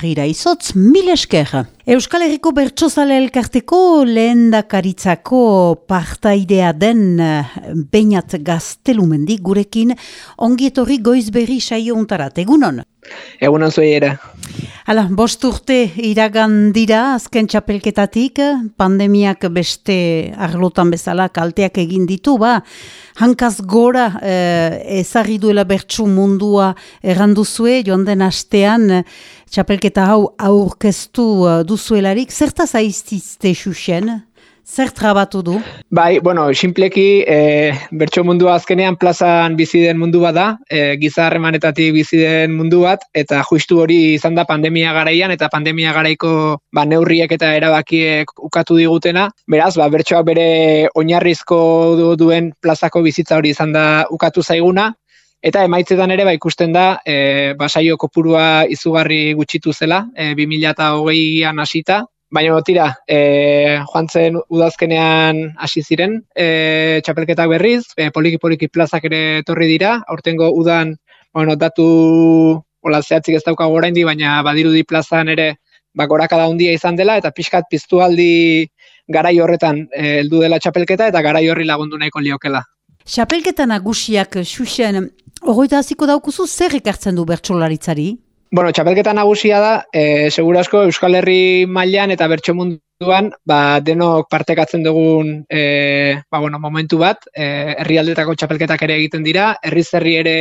gira izotz mil esker. Euskal Herriko Bertsozale elkarteko lehen dakaritzako partaidea den eh, bainat gaztelumendik gurekin ongietorri goizberri saio untarat. Egunon? Egunon zuei ere. Hala, bost urte iragan dira azken txapelketatik, pandemiak beste arlotan bezala kalteak egin ditu, ba, hankaz gora eh, ezarri duela bertsu mundua erranduzue, joan den astean txapelketa hau aurkeztu eh, duzuelarik, zertaz aiztizte xuxen? Zer trabatu du? Bai, bueno, simpleki e, bertso mundua azkenean plazan bizi den mundu bat da, e, gizarremanetatik bizi den mundu bat, eta justu hori izan da pandemia garaian, eta pandemia garaiko ba, neurriek eta erabakiek ukatu digutena. Beraz, ba, bertsoak bere oinarrizko duen plazako bizitza hori izan da ukatu zaiguna, Eta emaitzetan ere ba, ikusten da, e, basaio kopurua izugarri gutxitu zela, e, 2008an hasita, Baina tira, e, joan zen udazkenean hasi ziren e, txapelketak berriz, e, poliki poliki plazak ere etorri dira, aurtengo udan bueno, datu hola zehatzik ez daukago oraindi, baina badirudi plazan ere ba, da handia izan dela, eta pixkat piztu aldi garai horretan e, heldu dela txapelketa, eta garai horri lagundu nahiko liokela. Txapelketa nagusiak, Xuxen, ogoita hasiko daukuzu zer ekartzen du bertsolaritzari? Bueno, txapelketa nagusia da, e, segura asko Euskal Herri mailan eta bertso munduan, ba, denok partekatzen dugun e, ba, bueno, momentu bat, e, herrialdetako txapelketak ere egiten dira, herri zerri ere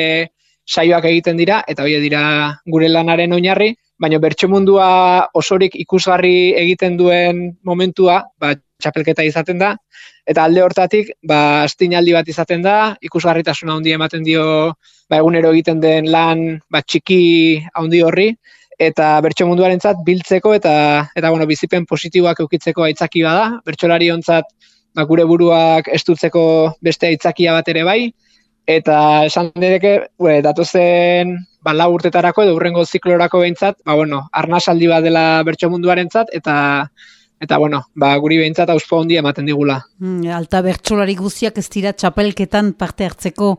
saioak egiten dira, eta hori dira gure lanaren oinarri, baina bertso mundua osorik ikusgarri egiten duen momentua, ba, txapelketa izaten da, eta alde hortatik, ba, astinaldi bat izaten da, ikusgarritasuna handia ematen dio ba, egunero egiten den lan ba, txiki handi horri, eta bertso munduarentzat biltzeko eta eta bueno, bizipen positiboak eukitzeko aitzaki bada, bertsolari ontzat ba, gure buruak estutzeko beste aitzakia bat ere bai, eta esan dedeke, we, datozen ba, lau urtetarako edo urrengo ziklorako behintzat, ba, bueno, arnasaldi bat dela bertso munduarentzat eta eta bueno, ba, guri behintzat auspo handia ematen digula. Mm, alta bertsolari guztiak ez dira txapelketan parte hartzeko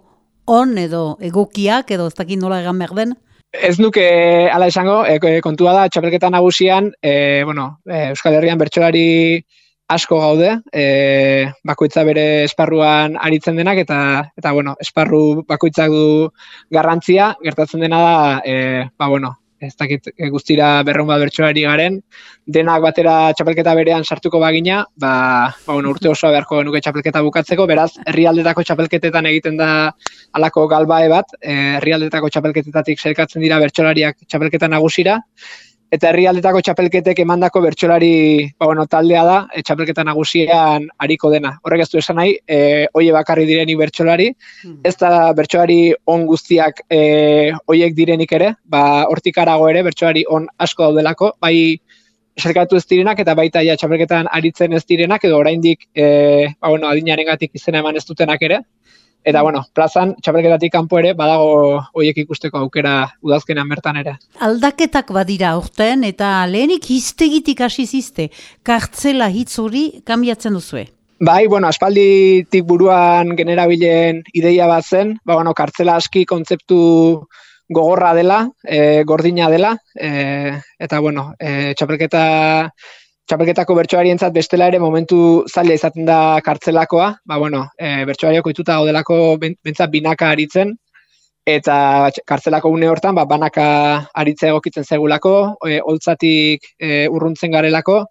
on edo egokiak edo ez dakit nola egan behar den? Ez nuke ala esango, e, kontua da txapelketa nagusian, e, bueno, e, Euskal Herrian bertsolari asko gaude, e, bakoitza bere esparruan aritzen denak, eta, eta bueno, esparru bakoitzak du garrantzia, gertatzen dena da, e, ba, bueno, ez dakit e, guztira berron bat bertsolari garen, denak batera txapelketa berean sartuko bagina, ba, ba bueno, urte osoa beharko nuke txapelketa bukatzeko, beraz, herrialdetako txapelketetan egiten da alako galbae bat, e, herrialdetako txapelketetatik zelkatzen dira bertsolariak txapelketa nagusira, eta herrialdetako txapelketek emandako bertsolari ba, bueno, taldea da, e, txapelketa nagusian hariko dena. Horrek ez du esan nahi, e, oie bakarri direni bertsolari, hmm. ez da bertsolari on guztiak e, oiek direnik ere, ba, hortik arago ere, bertsolari on asko daudelako, bai eserkatu ez direnak eta baita ja txapelketan aritzen ez direnak, edo oraindik e, ba, bueno, adinaren gatik izena eman ez dutenak ere, Eta, bueno, plazan, txapelketatik kanpo ere, badago hoiek ikusteko aukera udazkenean bertan ere. Aldaketak badira urten, eta lehenik hiztegitik hasi zizte, kartzela hitz hori kambiatzen duzue? Bai, bueno, aspalditik buruan generabilen ideia bat zen, ba, bueno, kartzela aski kontzeptu gogorra dela, e, gordina dela, e, eta, bueno, e, txapelketa txapelketako bertsoarientzat bestela ere momentu zaila izaten da kartzelakoa, ba bueno, e, bertsoariak ohituta gaudelako bentsat binaka aritzen. Eta kartzelako une hortan ba banaka aritze egokitzen zegulako, e, holtzatik e, urruntzen garelako.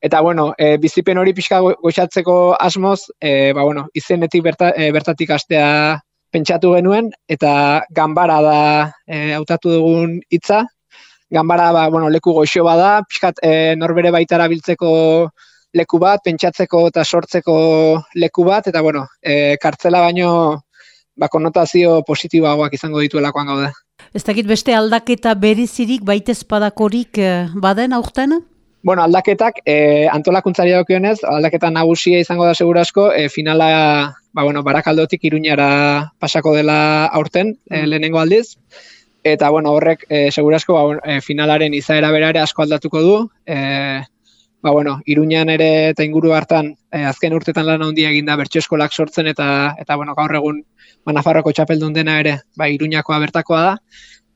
Eta bueno, e, bizipen hori pixka goxatzeko asmoz, e, ba bueno, izenetik berta, e, bertatik astea pentsatu genuen. Eta ganbara da hautatu dugun hitza ganbara ba, bueno, leku goxo bada, pixkat e, norbere baita erabiltzeko leku bat, pentsatzeko eta sortzeko leku bat, eta bueno, e, kartzela baino ba, konotazio positiboagoak izango dituelakoan gaude. Ez dakit beste aldaketa berizirik baitez padakorik e, baden aurten? Bueno, aldaketak, e, antolakuntzari daukionez, aldaketa nagusia izango da segura asko, e, finala, ba, bueno, barakaldotik iruñara pasako dela aurten, e, lehenengo aldiz eta bueno, horrek e, segurasko ba, e, finalaren izaera berare asko aldatuko du. E, ba, bueno, Iruñan ere eta inguru hartan e, azken urtetan lan handia egin da bertso eskolak sortzen eta eta bueno, gaur egun ba, Nafarroko txapeldun dena ere, ba Iruñakoa bertakoa da.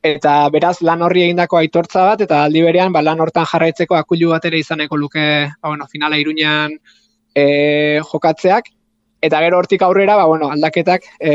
eta beraz lan horri egindako aitortza bat, eta aldi berean ba, lan hortan jarraitzeko akulu bat ere izaneko luke ba, bueno, finala iruñan e, jokatzeak, eta gero hortik aurrera, ba, bueno, aldaketak e,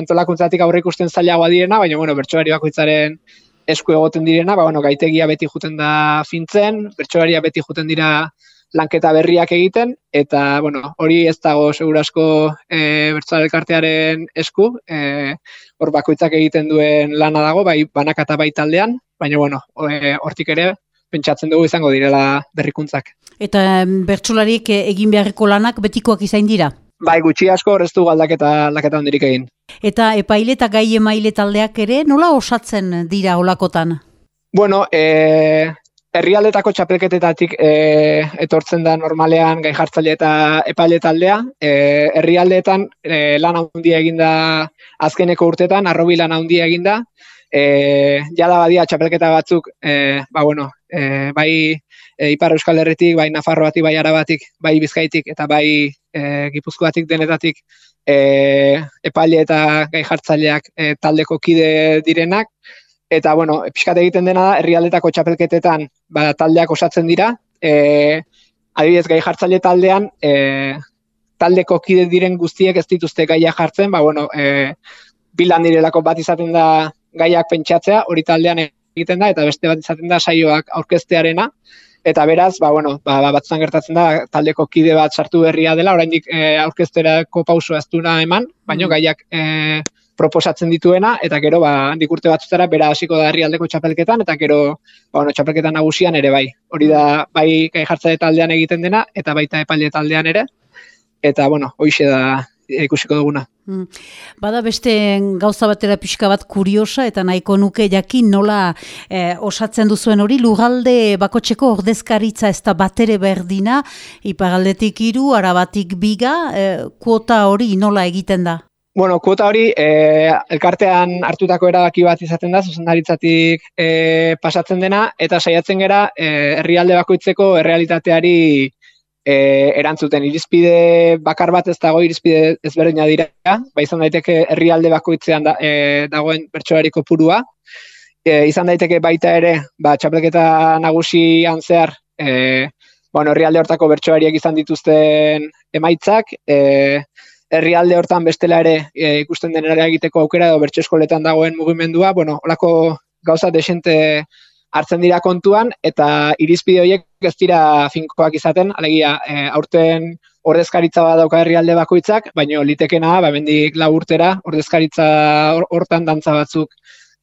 antolakuntzatik aurre ikusten zailagoa direna, baina bueno, bertsoari bakoitzaren esku egoten direna, ba, bueno, gaitegia beti juten da fintzen, bertsoaria beti juten dira lanketa berriak egiten, eta bueno, hori ez dago segurasko e, elkartearen esku, e, hor bakoitzak egiten duen lana dago, bai banakata bai taldean, baina bueno, e, hortik ere pentsatzen dugu izango direla berrikuntzak. Eta bertsolariek egin beharreko lanak betikoak izain dira? Bai, gutxi asko horreztu aldaketa, aldaketa handirik egin. Eta epaile eta gai emaile taldeak ere nola osatzen dira olakotan? Bueno, e, herrialdetako txapelketetatik e, etortzen da normalean gai jartzaile eta epaile taldea. E, herrialdeetan e, lan handia eginda azkeneko urtetan, arrobi lan handia eginda. E, jada badia txapelketa batzuk, e, ba bueno, e, bai e, Ipar Euskal Herritik, bai Nafarroatik, bai Arabatik, bai Bizkaitik eta bai e, Gipuzkoatik denetatik e, epaile eta gai jartzaileak e, taldeko kide direnak. Eta, bueno, pixkat egiten dena da, herrialdetako txapelketetan ba, taldeak osatzen dira. E, adibidez, gai jartzaile taldean, e, taldeko kide diren guztiek ez dituzte gaia jartzen, ba, bueno, e, bilan direlako bat izaten da gaiak pentsatzea, hori taldean egiten da, eta beste bat izaten da saioak aurkeztearena, eta beraz, ba, bueno, ba, ba, batzan gertatzen da, taldeko kide bat sartu berria dela, oraindik e, aurkezterako pauso ez eman, baino mm. gaiak e, proposatzen dituena, eta gero, ba, handik urte batzutara, bera hasiko da herrialdeko txapelketan, eta gero, ba, bueno, txapelketan nagusian ere bai. Hori da, bai, gai jartza taldean egiten dena, eta baita epaile taldean ere, eta, bueno, hoixe da, ikusiko duguna. Hmm. Bada beste gauza batera pixka bat kuriosa eta nahiko nuke jakin nola eh, osatzen duzuen hori lugalde bakotxeko ordezkaritza ez da batere berdina ipagaldetik iru, arabatik biga, eh, kuota hori nola egiten da? Bueno, kuota hori eh, elkartean hartutako erabaki bat izaten da, zuzendaritzatik eh, pasatzen dena, eta saiatzen gera herrialde bakoitzeko errealitateari e, erantzuten irizpide bakar bat ez dago irizpide ezberdina dira, ba izan daiteke herrialde bakoitzean da, e, dagoen bertsolari kopurua. E, izan daiteke baita ere, ba txapelketa nagusian zehar, e, bueno, herrialde hortako bertsolariak izan dituzten emaitzak, e, herrialde hortan bestela ere e, ikusten denera egiteko aukera edo bertso eskoletan dagoen mugimendua, bueno, holako gauza desente hartzen dira kontuan eta irizpide horiek ez dira finkoak izaten, alegia e, aurten ordezkaritza bat dauka herrialde bakoitzak, baino litekena ba mendik lau urtera ordezkaritza hortan dantza batzuk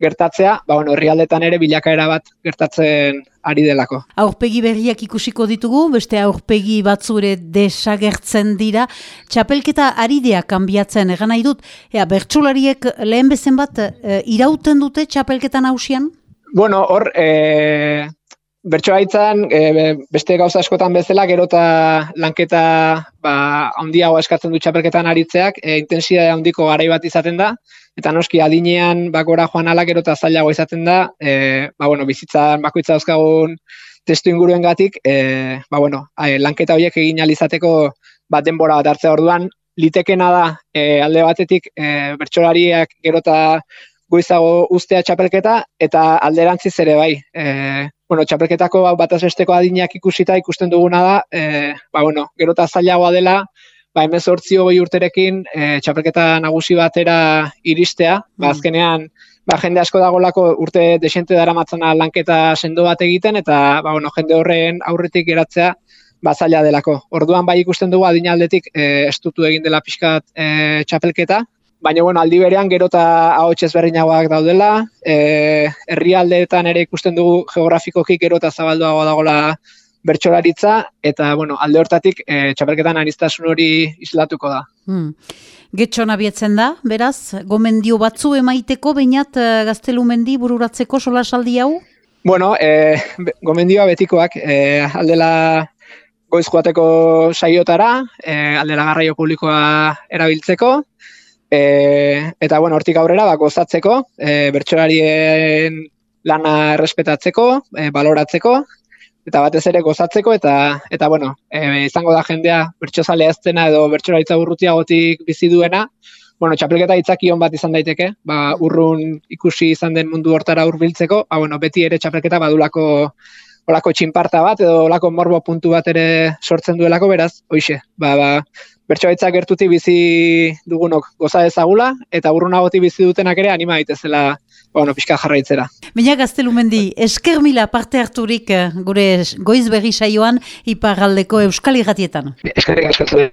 gertatzea, ba bueno, herrialdetan ere bilakaera bat gertatzen ari delako. Aurpegi berriak ikusiko ditugu, beste aurpegi batzure desagertzen dira. Txapelketa aridea kanbiatzen egan nahi dut, ea bertsolariek lehen bezen bat e, irauten dute txapelketan hausian? Bueno, hor, e, bertso haitzan, e, beste gauza askotan bezala, gero eta lanketa ba, handiago eskatzen du txapelketan aritzeak, e, intensia handiko garai bat izaten da, eta noski adinean bakora joan ala gero eta zailago izaten da, e, ba, bueno, bizitzan bakoitza dauzkagun testu inguruen gatik, e, ba, bueno, a, lanketa horiek egin alizateko bat denbora bat hartzea orduan, litekena da e, alde batetik e, bertsolariak gero eta goizago ustea txapelketa eta alderantziz ere bai. E, bueno, txapelketako bat azbesteko adinak ikusita ikusten duguna da, e, ba, bueno, gero eta zailagoa dela, ba, emez hortzi hogei urterekin e, txapelketa nagusi batera iristea, ba, mm. azkenean, ba, jende asko dagolako urte desente dara matzana lanketa sendo bat egiten, eta ba, bueno, jende horren aurretik geratzea, ba, zaila delako. Orduan bai ikusten dugu adinaldetik e, estutu egin dela pixkat e, txapelketa, baina bueno, aldi berean gero eta ahots ezberdinagoak daudela, e, herrialdeetan ere ikusten dugu geografikoki gero eta zabalduago dagola bertsolaritza eta bueno, alde hortatik e, txapelketan aniztasun hori islatuko da. Hmm. Getxon abietzen da, beraz, gomendio batzu emaiteko, bainat e, gaztelumendi bururatzeko sola saldi hau? Bueno, e, gomendioa betikoak, e, aldela goiz joateko saiotara, e, aldela garraio publikoa erabiltzeko, E, eta bueno, hortik aurrera ba gozatzeko, e, bertsolarien lana errespetatzeko, e, baloratzeko eta batez ere gozatzeko eta eta bueno, e, izango da jendea bertsozalea eztena edo bertsolaritza burrutiagotik bizi duena, bueno, txapelketa itzakion bat izan daiteke, ba, urrun ikusi izan den mundu hortara hurbiltzeko, ba, bueno, beti ere txapelketa badulako olako txinparta bat edo olako morbo puntu bat ere sortzen duelako beraz, hoixe, ba, ba, bertso gertuti bizi dugunok goza ezagula, eta urrunagoti bizi dutenak ere anima daitezela bueno, pixka jarraitzera. Baina gaztelumendi, esker mila parte harturik eh, gure goiz berri saioan iparraldeko euskal irratietan. Eskerrik asko